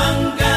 mangga